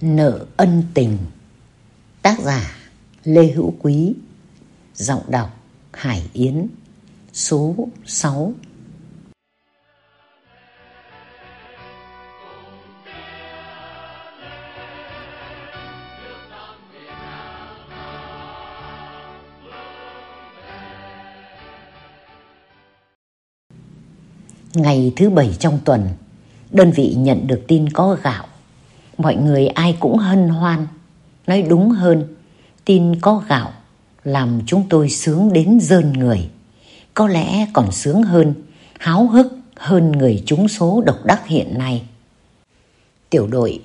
Nợ ân tình. Tác giả Lê Hữu Quý. Giọng đọc Hải Yến. Số 6 Ngày thứ bảy trong tuần, Đơn vị nhận được tin có gạo mọi người ai cũng hân hoan. Nói đúng hơn, tin có gạo làm chúng tôi sướng đến rơn người. Có lẽ còn sướng hơn, háo hức hơn người chúng số độc đắc hiện nay. Tiểu đội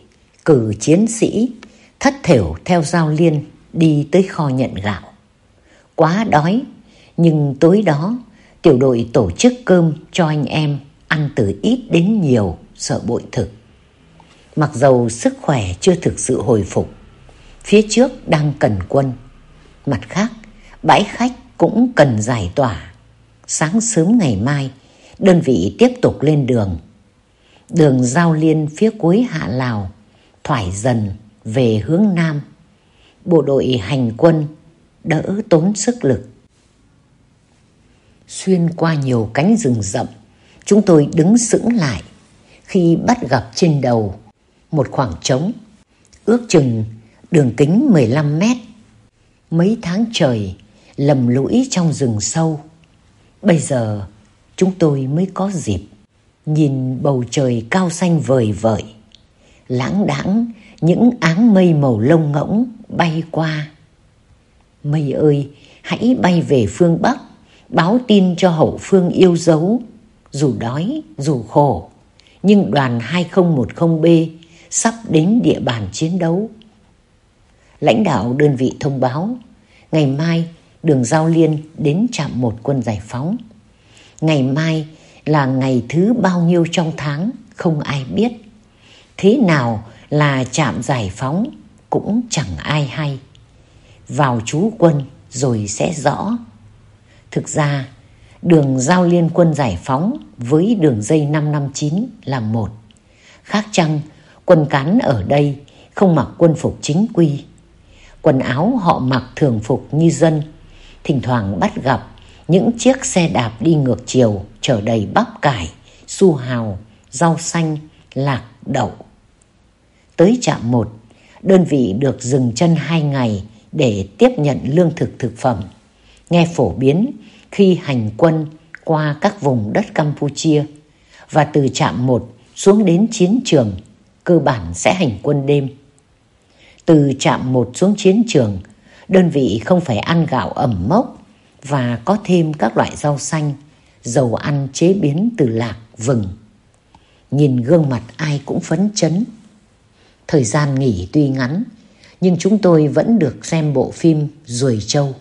cử chiến sĩ thất thểu theo giao liên đi tới kho nhận gạo. Quá đói, nhưng tối đó tiểu đội tổ chức cơm cho anh em ăn từ ít đến nhiều sợ bội thực mặc dầu sức khỏe chưa thực sự hồi phục. Phía trước đang cần quân. Mặt khác, bãi khách cũng cần giải tỏa. Sáng sớm ngày mai, đơn vị tiếp tục lên đường. Đường giao liên phía cuối Hạ Lào, thoải dần về hướng Nam. Bộ đội hành quân đỡ tốn sức lực. Xuyên qua nhiều cánh rừng rậm, chúng tôi đứng sững lại khi bắt gặp trên đầu một khoảng trống, ước chừng đường kính 15 mét. Mấy tháng trời lầm lũi trong rừng sâu. Bây giờ chúng tôi mới có dịp nhìn bầu trời cao xanh vời vợi, lãng đãng những áng mây màu lông ngỗng bay qua. Mây ơi, hãy bay về phương Bắc, báo tin cho hậu phương yêu dấu, dù đói, dù khổ. Nhưng đoàn 2010B sắp đến địa bàn chiến đấu. Lãnh đạo đơn vị thông báo, ngày mai đường Giao Liên đến trạm một quân giải phóng. Ngày mai là ngày thứ bao nhiêu trong tháng không ai biết. Thế nào là trạm giải phóng cũng chẳng ai hay. Vào trú quân rồi sẽ rõ. Thực ra, đường giao liên quân giải phóng với đường dây 559 là một. Khác chăng Quân cán ở đây không mặc quân phục chính quy. Quần áo họ mặc thường phục như dân. Thỉnh thoảng bắt gặp những chiếc xe đạp đi ngược chiều chở đầy bắp cải, su hào, rau xanh, lạc, đậu. Tới trạm một, đơn vị được dừng chân hai ngày để tiếp nhận lương thực thực phẩm. Nghe phổ biến khi hành quân qua các vùng đất Campuchia và từ trạm một xuống đến chiến trường cơ bản sẽ hành quân đêm. Từ trạm một xuống chiến trường, đơn vị không phải ăn gạo ẩm mốc và có thêm các loại rau xanh, dầu ăn chế biến từ lạc, vừng. Nhìn gương mặt ai cũng phấn chấn. Thời gian nghỉ tuy ngắn, nhưng chúng tôi vẫn được xem bộ phim Ruồi Châu.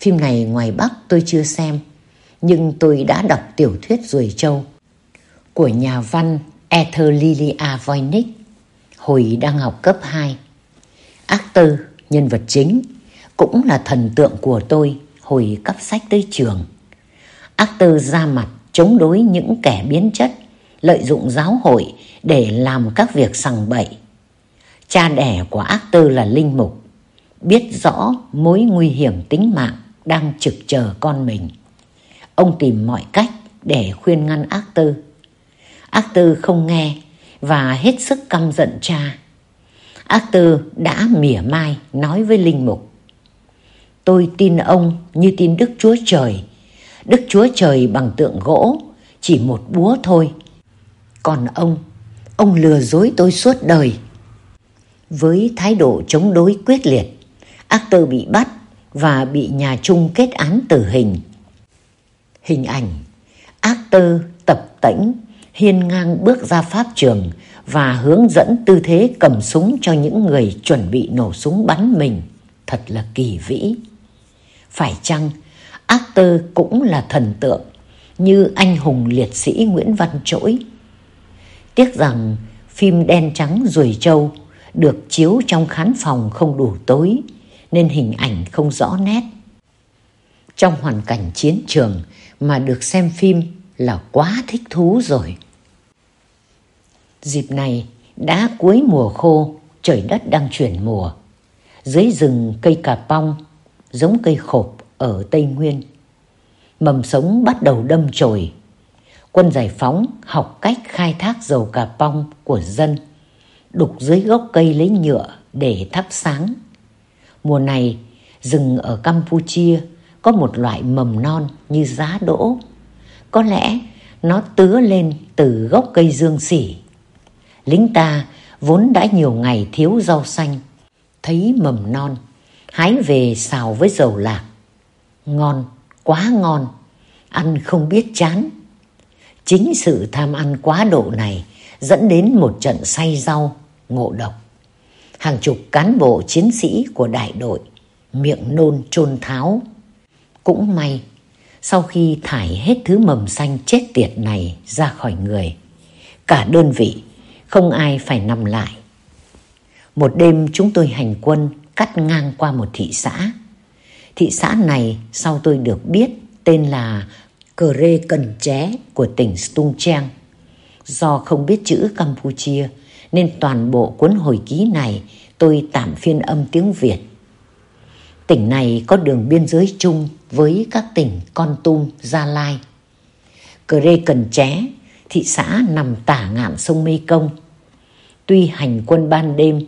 Phim này ngoài Bắc tôi chưa xem, nhưng tôi đã đọc tiểu thuyết Ruồi Châu của nhà văn Ether Lilia Voynich hồi đang học cấp 2. Actor, nhân vật chính, cũng là thần tượng của tôi hồi cấp sách tới trường. Actor ra mặt chống đối những kẻ biến chất, lợi dụng giáo hội để làm các việc sằng bậy. Cha đẻ của Actor là Linh Mục, biết rõ mối nguy hiểm tính mạng đang trực chờ con mình. Ông tìm mọi cách để khuyên ngăn Actor Ác Tư không nghe và hết sức căm giận cha. Ác Tư đã mỉa mai nói với Linh Mục. Tôi tin ông như tin Đức Chúa Trời. Đức Chúa Trời bằng tượng gỗ, chỉ một búa thôi. Còn ông, ông lừa dối tôi suốt đời. Với thái độ chống đối quyết liệt, ác tư bị bắt và bị nhà Trung kết án tử hình. Hình ảnh ác tư tập tễnh hiên ngang bước ra pháp trường và hướng dẫn tư thế cầm súng cho những người chuẩn bị nổ súng bắn mình. Thật là kỳ vĩ. Phải chăng actor cũng là thần tượng như anh hùng liệt sĩ Nguyễn Văn Trỗi? Tiếc rằng phim đen trắng Ruồi trâu được chiếu trong khán phòng không đủ tối, nên hình ảnh không rõ nét. Trong hoàn cảnh chiến trường mà được xem phim là quá thích thú rồi. Dịp này đã cuối mùa khô, trời đất đang chuyển mùa. Dưới rừng cây cà pong, giống cây khộp ở Tây Nguyên. Mầm sống bắt đầu đâm chồi. Quân giải phóng học cách khai thác dầu cà pong của dân, đục dưới gốc cây lấy nhựa để thắp sáng. Mùa này, rừng ở Campuchia có một loại mầm non như giá đỗ. Có lẽ nó tứa lên từ gốc cây dương sỉ. Lính ta vốn đã nhiều ngày thiếu rau xanh, thấy mầm non, hái về xào với dầu lạc. Ngon, quá ngon, ăn không biết chán. Chính sự tham ăn quá độ này dẫn đến một trận say rau, ngộ độc. Hàng chục cán bộ chiến sĩ của đại đội miệng nôn trôn tháo. Cũng may, sau khi thải hết thứ mầm xanh chết tiệt này ra khỏi người, cả đơn vị không ai phải nằm lại. Một đêm chúng tôi hành quân cắt ngang qua một thị xã. Thị xã này sau tôi được biết tên là Cờ Rê Cần Ché của tỉnh Stung Treng. Do không biết chữ Campuchia nên toàn bộ cuốn hồi ký này tôi tạm phiên âm tiếng Việt. Tỉnh này có đường biên giới chung với các tỉnh Con Tum, Gia Lai. Cờ Rê Cần Ché, thị xã nằm tả ngạn sông Mê Công. Tuy hành quân ban đêm,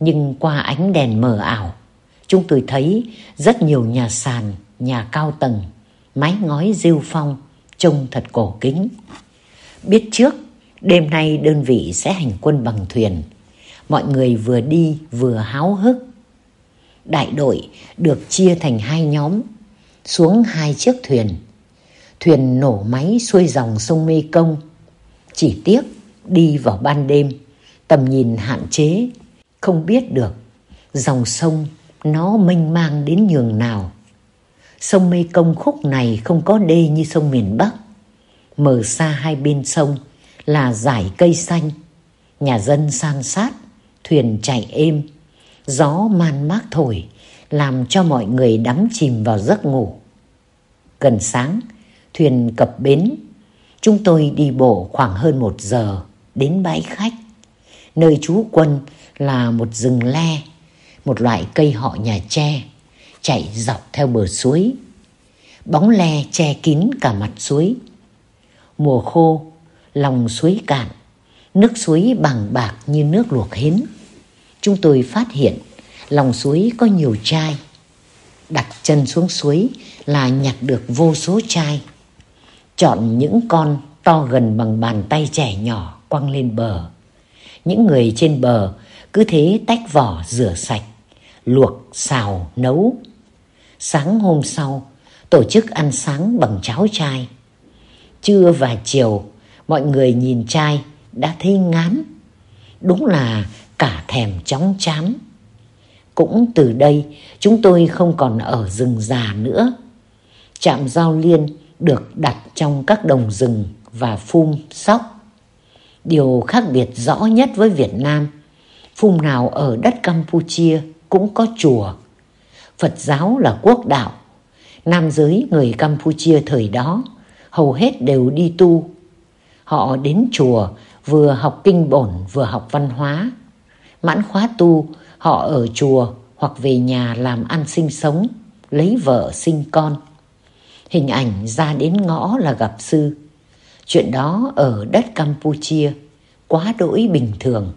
nhưng qua ánh đèn mờ ảo, chúng tôi thấy rất nhiều nhà sàn, nhà cao tầng, mái ngói rêu phong, trông thật cổ kính. Biết trước, đêm nay đơn vị sẽ hành quân bằng thuyền. Mọi người vừa đi vừa háo hức. Đại đội được chia thành hai nhóm, xuống hai chiếc thuyền. Thuyền nổ máy xuôi dòng sông Mê Công. Chỉ tiếc đi vào ban đêm, tầm nhìn hạn chế, không biết được dòng sông nó mênh mang đến nhường nào. Sông Mê Công khúc này không có đê như sông miền Bắc. Mở xa hai bên sông là dải cây xanh, nhà dân san sát, thuyền chạy êm, gió man mác thổi, làm cho mọi người đắm chìm vào giấc ngủ. Gần sáng, thuyền cập bến, chúng tôi đi bộ khoảng hơn một giờ đến bãi khách. Nơi trú quân là một rừng le, một loại cây họ nhà tre, chạy dọc theo bờ suối. Bóng le che kín cả mặt suối. Mùa khô, lòng suối cạn, nước suối bằng bạc như nước luộc hến. Chúng tôi phát hiện lòng suối có nhiều chai. Đặt chân xuống suối là nhặt được vô số chai. Chọn những con to gần bằng bàn tay trẻ nhỏ quăng lên bờ. Những người trên bờ cứ thế tách vỏ rửa sạch, luộc, xào, nấu. Sáng hôm sau, tổ chức ăn sáng bằng cháo chai. Trưa và chiều, mọi người nhìn chai đã thấy ngán. Đúng là cả thèm chóng chán. Cũng từ đây chúng tôi không còn ở rừng già nữa. Trạm giao liên được đặt trong các đồng rừng và phum sóc. Điều khác biệt rõ nhất với Việt Nam, phum nào ở đất Campuchia cũng có chùa. Phật giáo là quốc đạo. Nam giới người Campuchia thời đó hầu hết đều đi tu. Họ đến chùa vừa học kinh bổn vừa học văn hóa. Mãn khóa tu Họ ở chùa hoặc về nhà làm ăn sinh sống, lấy vợ sinh con. Hình ảnh ra đến ngõ là gặp sư. Chuyện đó ở đất Campuchia quá đỗi bình thường.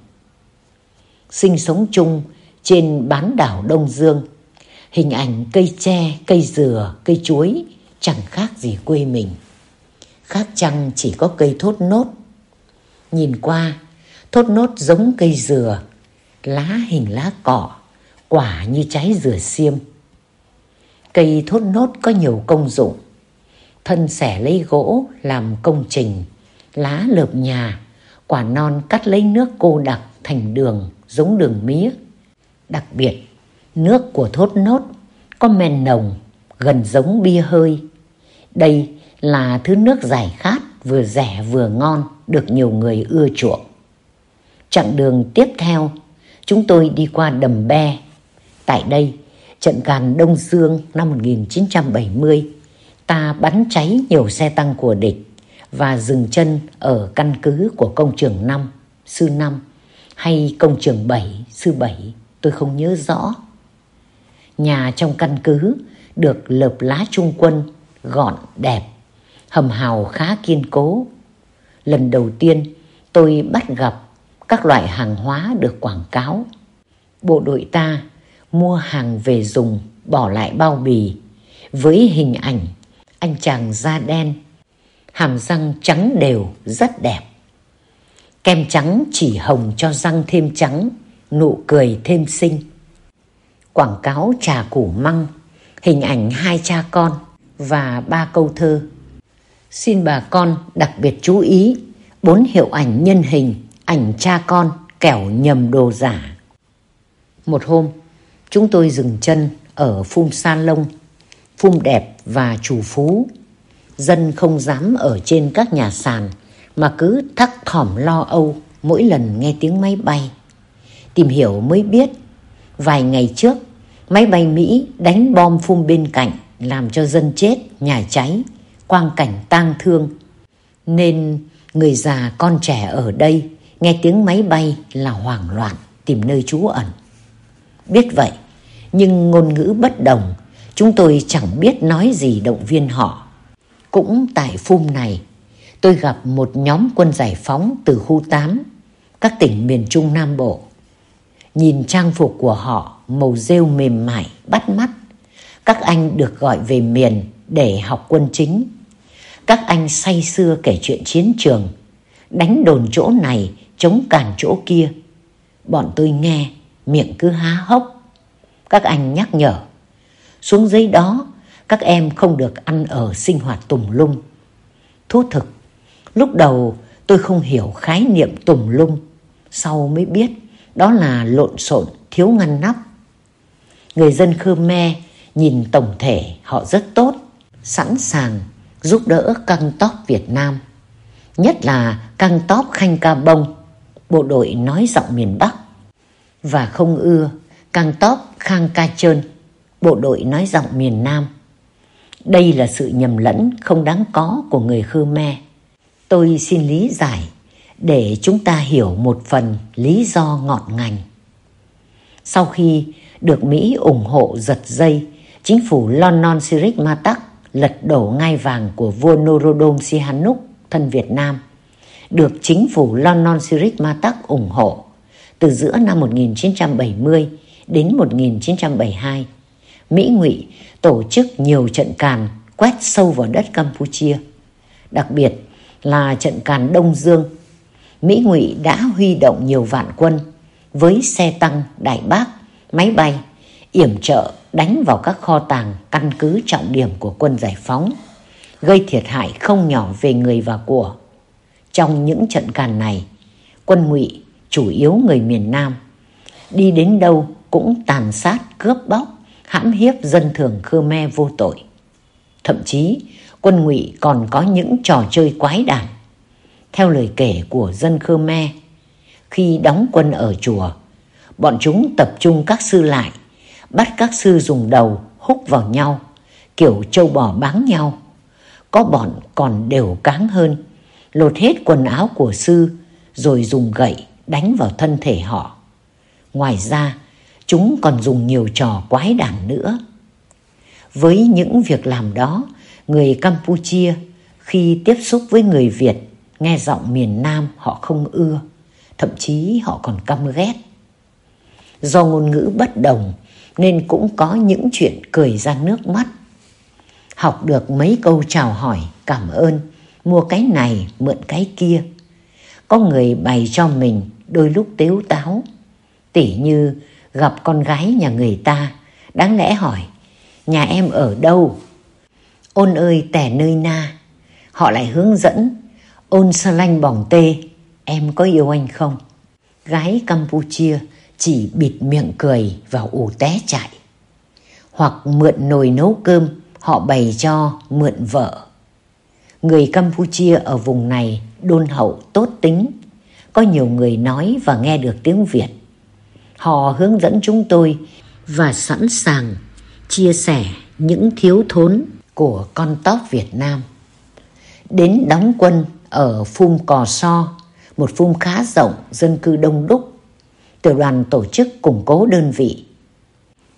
Sinh sống chung trên bán đảo Đông Dương, hình ảnh cây tre, cây dừa, cây chuối chẳng khác gì quê mình. Khác chăng chỉ có cây thốt nốt. Nhìn qua, thốt nốt giống cây dừa, lá hình lá cọ, quả như trái dừa xiêm. Cây thốt nốt có nhiều công dụng. Thân xẻ lấy gỗ làm công trình, lá lợp nhà, quả non cắt lấy nước cô đặc thành đường giống đường mía. Đặc biệt, nước của thốt nốt có men nồng, gần giống bia hơi. Đây là thứ nước giải khát vừa rẻ vừa ngon được nhiều người ưa chuộng. Chặng đường tiếp theo chúng tôi đi qua Đầm Be. Tại đây, trận càn Đông Dương năm 1970, ta bắn cháy nhiều xe tăng của địch và dừng chân ở căn cứ của công trường 5, sư 5 hay công trường 7, sư bảy tôi không nhớ rõ. Nhà trong căn cứ được lợp lá trung quân gọn đẹp, hầm hào khá kiên cố. Lần đầu tiên tôi bắt gặp các loại hàng hóa được quảng cáo. Bộ đội ta mua hàng về dùng bỏ lại bao bì với hình ảnh anh chàng da đen, hàm răng trắng đều rất đẹp. Kem trắng chỉ hồng cho răng thêm trắng, nụ cười thêm xinh. Quảng cáo trà củ măng, hình ảnh hai cha con và ba câu thơ. Xin bà con đặc biệt chú ý bốn hiệu ảnh nhân hình, ảnh cha con kẻo nhầm đồ giả. Một hôm, chúng tôi dừng chân ở Phum San Lông, Phum đẹp và chủ phú. Dân không dám ở trên các nhà sàn mà cứ thắc thỏm lo âu mỗi lần nghe tiếng máy bay. Tìm hiểu mới biết, vài ngày trước, máy bay Mỹ đánh bom phum bên cạnh làm cho dân chết, nhà cháy, quang cảnh tang thương. Nên người già con trẻ ở đây nghe tiếng máy bay là hoảng loạn tìm nơi trú ẩn. Biết vậy, nhưng ngôn ngữ bất đồng, chúng tôi chẳng biết nói gì động viên họ. Cũng tại phum này, tôi gặp một nhóm quân giải phóng từ khu 8, các tỉnh miền Trung Nam Bộ. Nhìn trang phục của họ màu rêu mềm mại, bắt mắt. Các anh được gọi về miền để học quân chính. Các anh say xưa kể chuyện chiến trường, đánh đồn chỗ này, chống cản chỗ kia. Bọn tôi nghe, miệng cứ há hốc. Các anh nhắc nhở, xuống dưới đó các em không được ăn ở sinh hoạt tùng lung. Thú thực, lúc đầu tôi không hiểu khái niệm tùng lung, sau mới biết đó là lộn xộn thiếu ngăn nắp. Người dân Khmer nhìn tổng thể họ rất tốt, sẵn sàng giúp đỡ căng tóc Việt Nam. Nhất là căng tóc Khanh Ca Bông, bộ đội nói giọng miền Bắc. Và không ưa căng tóc Khang Ca Trơn, bộ đội nói giọng miền Nam. Đây là sự nhầm lẫn không đáng có của người Khmer. Tôi xin lý giải để chúng ta hiểu một phần lý do ngọn ngành. Sau khi được Mỹ ủng hộ giật dây, chính phủ London Sirik Matak lật đổ ngai vàng của vua Norodom Sihanouk thân Việt Nam, được chính phủ London Sirik Matak ủng hộ từ giữa năm 1970 đến 1972. Mỹ ngụy tổ chức nhiều trận càn quét sâu vào đất Campuchia. Đặc biệt là trận càn Đông Dương, Mỹ ngụy đã huy động nhiều vạn quân với xe tăng, đại bác, máy bay, yểm trợ đánh vào các kho tàng căn cứ trọng điểm của quân giải phóng, gây thiệt hại không nhỏ về người và của. Trong những trận càn này, quân ngụy chủ yếu người miền Nam, đi đến đâu cũng tàn sát, cướp bóc, hãm hiếp dân thường Khmer vô tội. Thậm chí, quân ngụy còn có những trò chơi quái đản. Theo lời kể của dân Khmer, khi đóng quân ở chùa, bọn chúng tập trung các sư lại, bắt các sư dùng đầu húc vào nhau, kiểu trâu bò báng nhau. Có bọn còn đều cáng hơn, lột hết quần áo của sư rồi dùng gậy đánh vào thân thể họ. Ngoài ra, chúng còn dùng nhiều trò quái đản nữa. Với những việc làm đó, người Campuchia khi tiếp xúc với người Việt nghe giọng miền Nam họ không ưa, thậm chí họ còn căm ghét. Do ngôn ngữ bất đồng nên cũng có những chuyện cười ra nước mắt. Học được mấy câu chào hỏi, cảm ơn, mua cái này, mượn cái kia. Có người bày cho mình đôi lúc tếu táo, tỉ như gặp con gái nhà người ta, đáng lẽ hỏi, nhà em ở đâu? Ôn ơi tẻ nơi na, họ lại hướng dẫn, ôn sơ lanh bỏng tê, em có yêu anh không? Gái Campuchia chỉ bịt miệng cười và ủ té chạy. Hoặc mượn nồi nấu cơm, họ bày cho mượn vợ. Người Campuchia ở vùng này đôn hậu tốt tính, có nhiều người nói và nghe được tiếng Việt. Họ hướng dẫn chúng tôi và sẵn sàng chia sẻ những thiếu thốn của con tóc Việt Nam. Đến đóng quân ở Phum Cò So, một phum khá rộng, dân cư đông đúc. tiểu đoàn tổ chức củng cố đơn vị.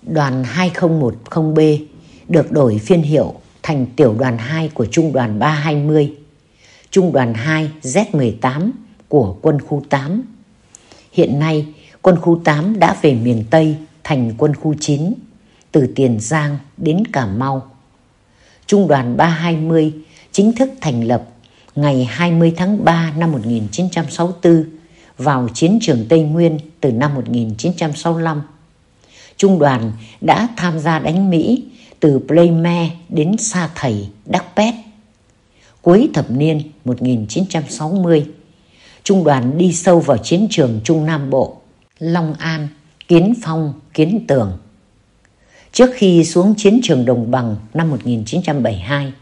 Đoàn 2010B được đổi phiên hiệu thành tiểu đoàn 2 của trung đoàn 320, trung đoàn 2 Z18 của quân khu 8. Hiện nay, quân khu 8 đã về miền Tây thành quân khu 9, từ Tiền Giang đến Cà Mau. Trung đoàn 320 chính thức thành lập ngày 20 tháng 3 năm 1964 vào chiến trường Tây Nguyên từ năm 1965. Trung đoàn đã tham gia đánh Mỹ từ Playme đến Sa Thầy, Đắc Pét. Cuối thập niên 1960, Trung đoàn đi sâu vào chiến trường Trung Nam Bộ, Long An, Kiến Phong, Kiến Tường. Trước khi xuống chiến trường Đồng Bằng năm 1972,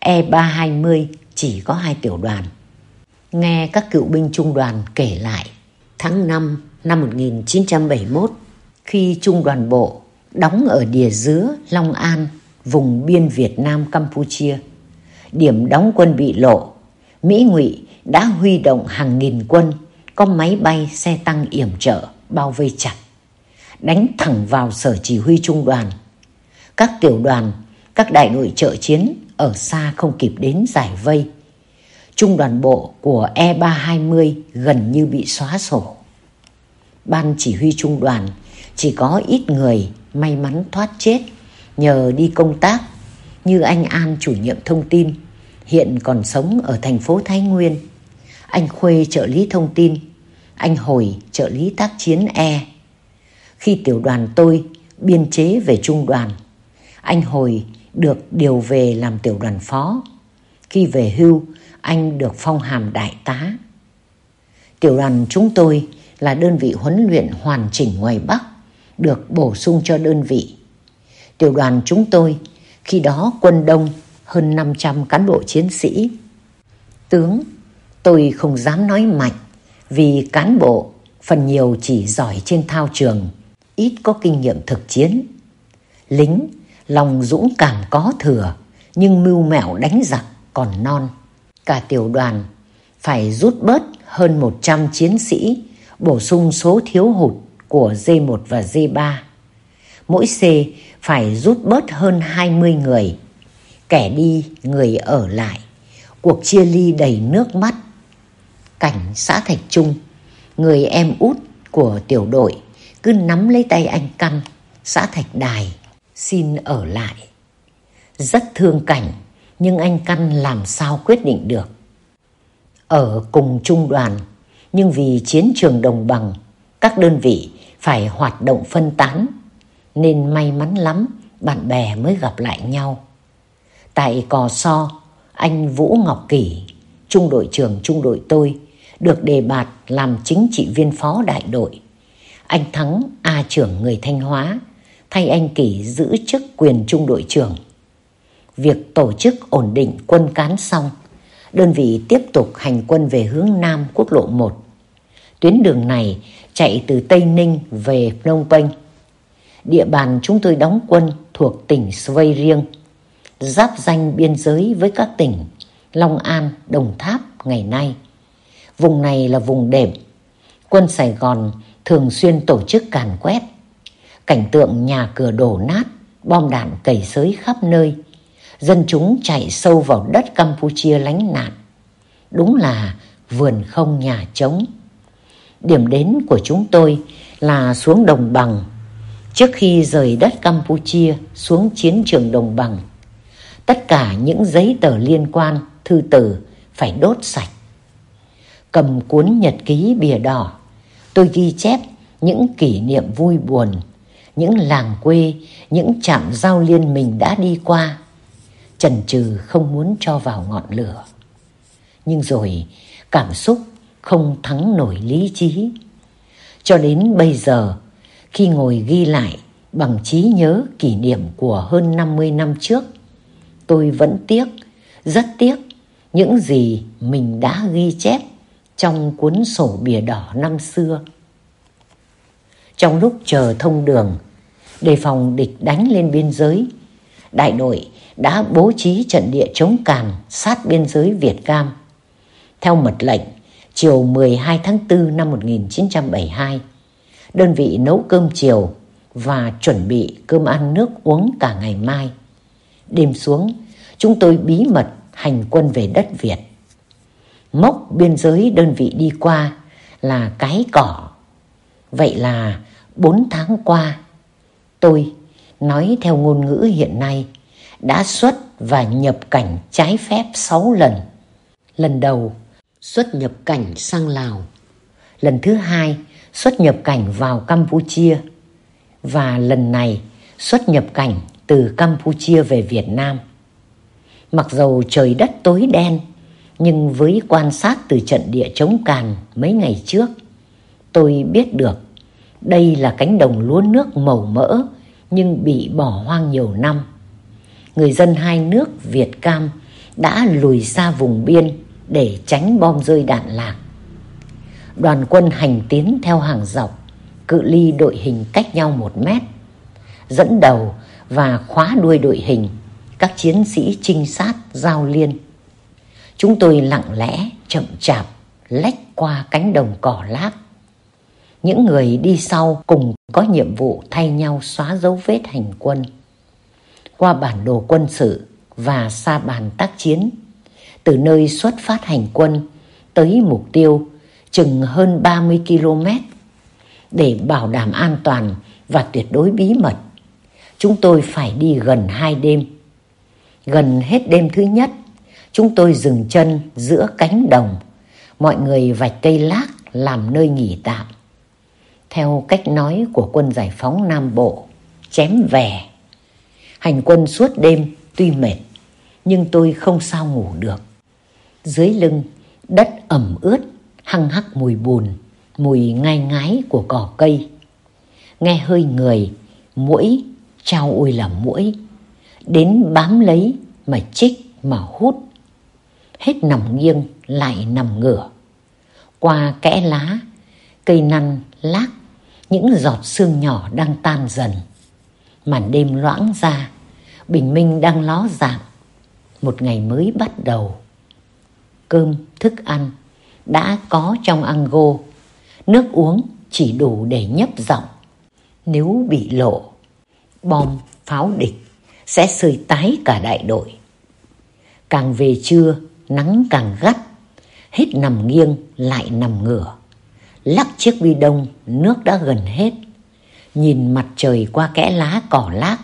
E320 chỉ có hai tiểu đoàn. Nghe các cựu binh trung đoàn kể lại, tháng 5 năm 1971, khi trung đoàn bộ đóng ở địa dứa Long An, vùng biên Việt Nam Campuchia, điểm đóng quân bị lộ, Mỹ Ngụy đã huy động hàng nghìn quân, có máy bay, xe tăng yểm trợ, bao vây chặt, đánh thẳng vào sở chỉ huy trung đoàn. Các tiểu đoàn, các đại đội trợ chiến ở xa không kịp đến giải vây. Trung đoàn bộ của E320 gần như bị xóa sổ. Ban chỉ huy trung đoàn chỉ có ít người may mắn thoát chết nhờ đi công tác. Như anh An chủ nhiệm thông tin, hiện còn sống ở thành phố Thái Nguyên anh Khuê trợ lý thông tin, anh Hồi trợ lý tác chiến E. Khi tiểu đoàn tôi biên chế về trung đoàn, anh Hồi được điều về làm tiểu đoàn phó. Khi về hưu, anh được phong hàm đại tá. Tiểu đoàn chúng tôi là đơn vị huấn luyện hoàn chỉnh ngoài Bắc, được bổ sung cho đơn vị. Tiểu đoàn chúng tôi khi đó quân đông hơn 500 cán bộ chiến sĩ. Tướng Tôi không dám nói mạnh vì cán bộ phần nhiều chỉ giỏi trên thao trường, ít có kinh nghiệm thực chiến. Lính, lòng dũng cảm có thừa, nhưng mưu mẹo đánh giặc còn non. Cả tiểu đoàn phải rút bớt hơn 100 chiến sĩ, bổ sung số thiếu hụt của D1 và D3. Mỗi C phải rút bớt hơn 20 người, kẻ đi người ở lại. Cuộc chia ly đầy nước mắt cảnh xã Thạch Trung, người em út của tiểu đội cứ nắm lấy tay anh Căn, xã Thạch Đài, xin ở lại. Rất thương cảnh, nhưng anh Căn làm sao quyết định được. Ở cùng trung đoàn, nhưng vì chiến trường đồng bằng, các đơn vị phải hoạt động phân tán, nên may mắn lắm bạn bè mới gặp lại nhau. Tại Cò So, anh Vũ Ngọc Kỷ, trung đội trưởng trung đội tôi, được đề bạt làm chính trị viên phó đại đội. Anh Thắng, A trưởng người Thanh Hóa, thay anh Kỷ giữ chức quyền trung đội trưởng. Việc tổ chức ổn định quân cán xong, đơn vị tiếp tục hành quân về hướng Nam quốc lộ 1. Tuyến đường này chạy từ Tây Ninh về Phnom Penh. Địa bàn chúng tôi đóng quân thuộc tỉnh Svay Riêng, giáp danh biên giới với các tỉnh Long An, Đồng Tháp ngày nay. Vùng này là vùng đệm. Quân Sài Gòn thường xuyên tổ chức càn quét. Cảnh tượng nhà cửa đổ nát, bom đạn cầy sới khắp nơi. Dân chúng chạy sâu vào đất Campuchia lánh nạn. Đúng là vườn không nhà trống. Điểm đến của chúng tôi là xuống đồng bằng. Trước khi rời đất Campuchia xuống chiến trường đồng bằng, tất cả những giấy tờ liên quan, thư tử phải đốt sạch cầm cuốn nhật ký bìa đỏ. Tôi ghi chép những kỷ niệm vui buồn, những làng quê, những trạm giao liên mình đã đi qua. Trần trừ không muốn cho vào ngọn lửa. Nhưng rồi cảm xúc không thắng nổi lý trí. Cho đến bây giờ, khi ngồi ghi lại bằng trí nhớ kỷ niệm của hơn 50 năm trước, tôi vẫn tiếc, rất tiếc những gì mình đã ghi chép trong cuốn sổ bìa đỏ năm xưa. Trong lúc chờ thông đường, đề phòng địch đánh lên biên giới, đại đội đã bố trí trận địa chống càn sát biên giới Việt Cam. Theo mật lệnh, chiều 12 tháng 4 năm 1972, Đơn vị nấu cơm chiều và chuẩn bị cơm ăn nước uống cả ngày mai. Đêm xuống, chúng tôi bí mật hành quân về đất Việt. Mốc biên giới đơn vị đi qua là cái cỏ. Vậy là bốn tháng qua, tôi nói theo ngôn ngữ hiện nay đã xuất và nhập cảnh trái phép 6 lần. Lần đầu xuất nhập cảnh sang Lào. Lần thứ hai xuất nhập cảnh vào Campuchia. Và lần này xuất nhập cảnh từ Campuchia về Việt Nam. Mặc dầu trời đất tối đen, nhưng với quan sát từ trận địa chống càn mấy ngày trước, tôi biết được đây là cánh đồng lúa nước màu mỡ nhưng bị bỏ hoang nhiều năm. Người dân hai nước Việt Cam đã lùi xa vùng biên để tránh bom rơi đạn lạc. Đoàn quân hành tiến theo hàng dọc, cự ly đội hình cách nhau một mét. Dẫn đầu và khóa đuôi đội hình các chiến sĩ trinh sát giao liên. Chúng tôi lặng lẽ, chậm chạp, lách qua cánh đồng cỏ lác. Những người đi sau cùng có nhiệm vụ thay nhau xóa dấu vết hành quân. Qua bản đồ quân sự và xa bàn tác chiến, từ nơi xuất phát hành quân tới mục tiêu chừng hơn 30 km để bảo đảm an toàn và tuyệt đối bí mật. Chúng tôi phải đi gần hai đêm. Gần hết đêm thứ nhất, chúng tôi dừng chân giữa cánh đồng. Mọi người vạch cây lác làm nơi nghỉ tạm. Theo cách nói của quân giải phóng Nam Bộ, chém về. Hành quân suốt đêm tuy mệt, nhưng tôi không sao ngủ được. Dưới lưng, đất ẩm ướt, hăng hắc mùi bùn, mùi ngai ngái của cỏ cây. Nghe hơi người, mũi, trao ui là mũi, đến bám lấy mà chích mà hút. Hết nằm nghiêng lại nằm ngửa. Qua kẽ lá, cây năn lác, những giọt sương nhỏ đang tan dần. Màn đêm loãng ra, bình minh đang ló dạng. Một ngày mới bắt đầu. Cơm, thức ăn đã có trong ango. Nước uống chỉ đủ để nhấp giọng. Nếu bị lộ, bom, pháo địch sẽ sơi tái cả đại đội. Càng về trưa, nắng càng gắt, hết nằm nghiêng lại nằm ngửa. Lắc chiếc bi đông, nước đã gần hết. Nhìn mặt trời qua kẽ lá cỏ lác,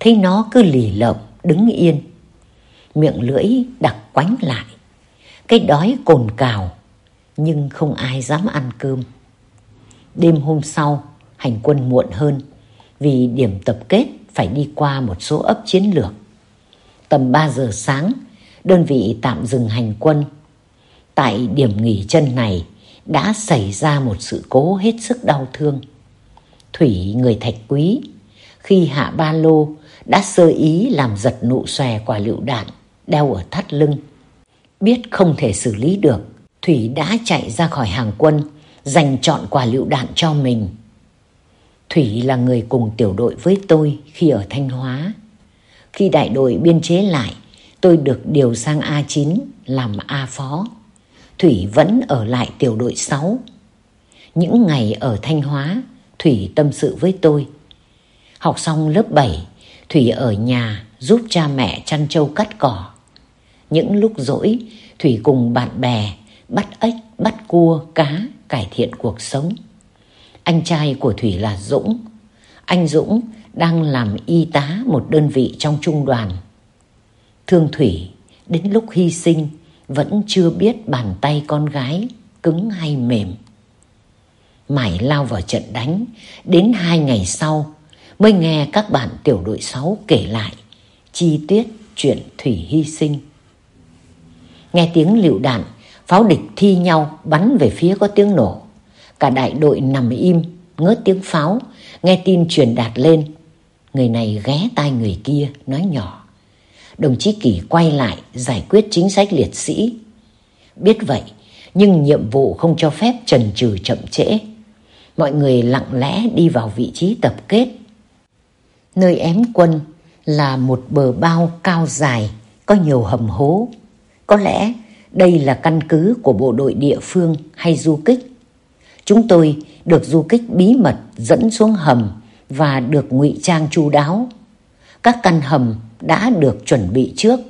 thấy nó cứ lì lợm đứng yên. Miệng lưỡi đặc quánh lại. Cái đói cồn cào, nhưng không ai dám ăn cơm. Đêm hôm sau, hành quân muộn hơn vì điểm tập kết phải đi qua một số ấp chiến lược. Tầm 3 giờ sáng, đơn vị tạm dừng hành quân. Tại điểm nghỉ chân này đã xảy ra một sự cố hết sức đau thương. Thủy người thạch quý, khi hạ ba lô đã sơ ý làm giật nụ xòe quả lựu đạn đeo ở thắt lưng. Biết không thể xử lý được, Thủy đã chạy ra khỏi hàng quân, dành chọn quả lựu đạn cho mình. Thủy là người cùng tiểu đội với tôi khi ở Thanh Hóa. Khi đại đội biên chế lại, tôi được điều sang A9 làm A phó. Thủy vẫn ở lại tiểu đội 6. Những ngày ở Thanh Hóa, Thủy tâm sự với tôi. Học xong lớp 7, Thủy ở nhà giúp cha mẹ chăn trâu cắt cỏ. Những lúc rỗi, Thủy cùng bạn bè bắt ếch, bắt cua, cá, cải thiện cuộc sống. Anh trai của Thủy là Dũng. Anh Dũng đang làm y tá một đơn vị trong trung đoàn. Thương Thủy, đến lúc hy sinh, vẫn chưa biết bàn tay con gái cứng hay mềm. Mải lao vào trận đánh, đến hai ngày sau mới nghe các bạn tiểu đội 6 kể lại chi tiết chuyện Thủy hy sinh. Nghe tiếng lựu đạn, pháo địch thi nhau bắn về phía có tiếng nổ. Cả đại đội nằm im, ngớt tiếng pháo, nghe tin truyền đạt lên. Người này ghé tai người kia, nói nhỏ. Đồng chí Kỳ quay lại giải quyết chính sách liệt sĩ. Biết vậy, nhưng nhiệm vụ không cho phép trần trừ chậm trễ. Mọi người lặng lẽ đi vào vị trí tập kết. Nơi ém quân là một bờ bao cao dài, có nhiều hầm hố. Có lẽ đây là căn cứ của bộ đội địa phương hay du kích. Chúng tôi được du kích bí mật dẫn xuống hầm và được ngụy trang chu đáo. Các căn hầm đã được chuẩn bị trước,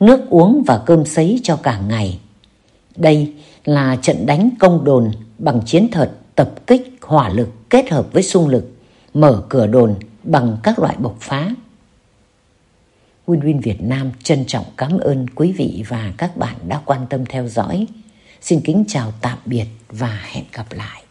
nước uống và cơm sấy cho cả ngày. Đây là trận đánh công đồn bằng chiến thuật tập kích hỏa lực kết hợp với xung lực, mở cửa đồn bằng các loại bộc phá. Win Win Việt Nam trân trọng cảm ơn quý vị và các bạn đã quan tâm theo dõi. Xin kính chào tạm biệt và hẹn gặp lại.